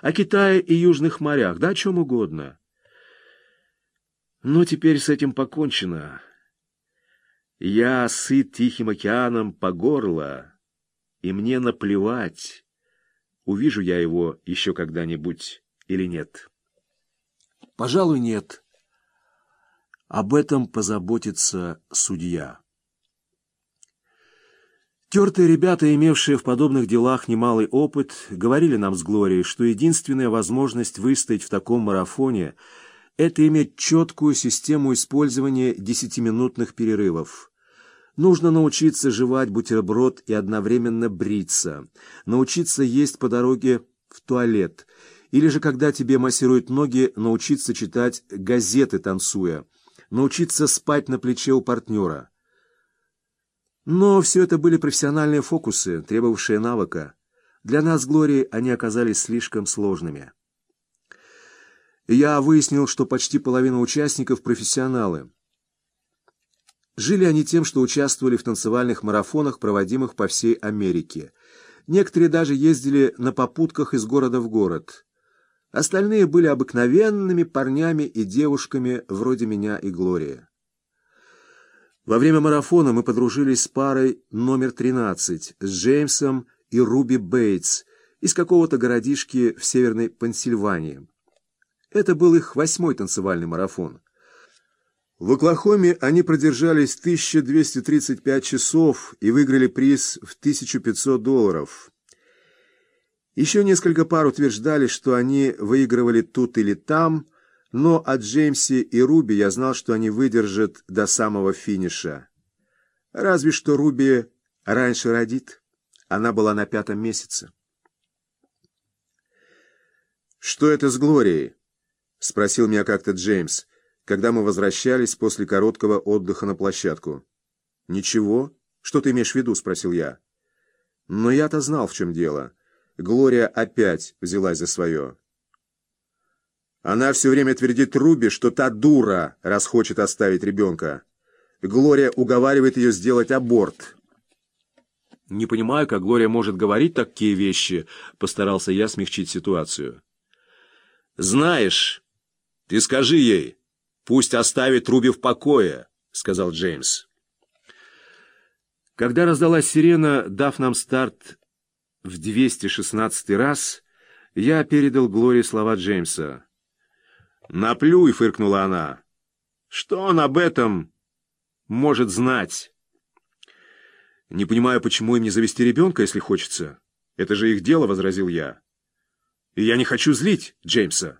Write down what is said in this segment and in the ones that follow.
о Китае и южных морях, да о чем угодно. Но теперь с этим покончено. Я сыт Тихим океаном по горло, и мне наплевать, увижу я его еще когда-нибудь или нет. Пожалуй, нет. Об этом позаботится судья. Тертые ребята, имевшие в подобных делах немалый опыт, говорили нам с Глорией, что единственная возможность выстоять в таком марафоне – это иметь четкую систему использования десятиминутных перерывов. Нужно научиться жевать бутерброд и одновременно бриться, научиться есть по дороге в туалет, или же, когда тебе массируют ноги, научиться читать газеты танцуя, научиться спать на плече у партнера. Но все это были профессиональные фокусы, требовавшие навыка. Для нас, Глории, они оказались слишком сложными. я выяснил, что почти половина участников – профессионалы. Жили они тем, что участвовали в танцевальных марафонах, проводимых по всей Америке. Некоторые даже ездили на попутках из города в город. Остальные были обыкновенными парнями и девушками, вроде меня и Глории. Во время марафона мы подружились с парой номер 13, с Джеймсом и Руби Бейтс из какого-то городишки в Северной Пенсильвании. Это был их восьмой танцевальный марафон. В Оклахоме они продержались 1235 часов и выиграли приз в 1500 долларов. Еще несколько пар утверждали, что они выигрывали тут или там – но о Джеймсе и Руби я знал, что они выдержат до самого финиша. Разве что Руби раньше родит. Она была на пятом месяце. «Что это с Глорией?» — спросил меня как-то Джеймс, когда мы возвращались после короткого отдыха на площадку. «Ничего? Что ты имеешь в виду?» — спросил я. Но я-то знал, в чем дело. Глория опять взялась за свое. Она все время твердит Руби, что та дура, раз хочет оставить ребенка. Глория уговаривает ее сделать аборт. «Не понимаю, как Глория может говорить такие вещи», — постарался я смягчить ситуацию. «Знаешь, ты скажи ей, пусть оставит Руби в покое», — сказал Джеймс. Когда раздалась сирена, дав нам старт в 216 раз, я передал Глории слова Джеймса. «Наплюй!» — фыркнула она. «Что он об этом может знать?» «Не понимаю, почему им не завести ребенка, если хочется. Это же их дело», — возразил я. «И я не хочу злить Джеймса.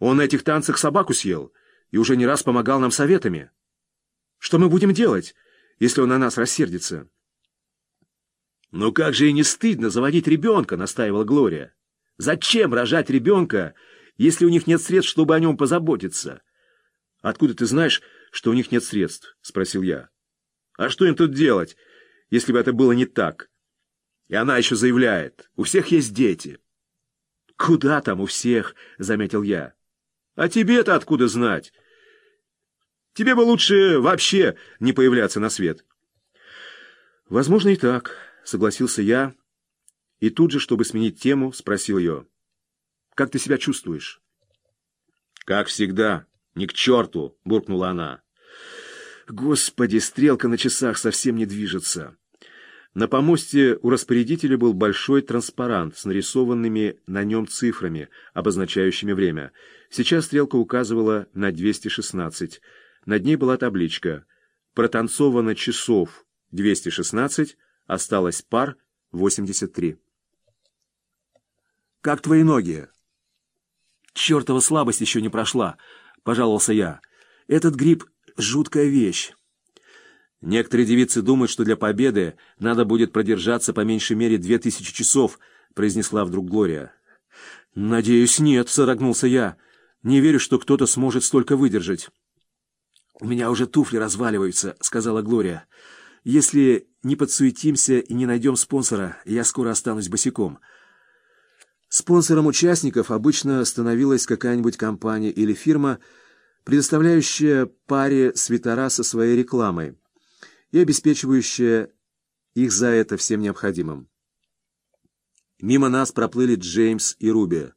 Он на этих танцах собаку съел и уже не раз помогал нам советами. Что мы будем делать, если он на нас рассердится?» «Ну как же и не стыдно заводить ребенка», — настаивала Глория. «Зачем рожать ребенка, если у них нет средств, чтобы о нем позаботиться? Откуда ты знаешь, что у них нет средств? Спросил я. А что им тут делать, если бы это было не так? И она еще заявляет, у всех есть дети. Куда там у всех, заметил я. А тебе-то откуда знать? Тебе бы лучше вообще не появляться на свет. Возможно и так, согласился я, и тут же, чтобы сменить тему, спросил ее. Как ты себя чувствуешь?» «Как всегда. Ни к черту!» — буркнула она. «Господи, стрелка на часах совсем не движется». На помосте у распорядителя был большой транспарант с нарисованными на нем цифрами, обозначающими время. Сейчас стрелка указывала на 216. Над ней была табличка «Протанцовано часов 216, осталось пар 83». «Как твои ноги?» «Чертова слабость еще не прошла», — пожаловался я. «Этот грипп — жуткая вещь». «Некоторые девицы думают, что для победы надо будет продержаться по меньшей мере две тысячи часов», — произнесла вдруг Глория. «Надеюсь, нет», — сорогнулся я. «Не верю, что кто-то сможет столько выдержать». «У меня уже туфли разваливаются», — сказала Глория. «Если не подсуетимся и не найдем спонсора, я скоро останусь босиком». Спонсором участников обычно становилась какая-нибудь компания или фирма, предоставляющая паре свитера со своей рекламой и обеспечивающая их за это всем необходимым. Мимо нас проплыли Джеймс и Руби.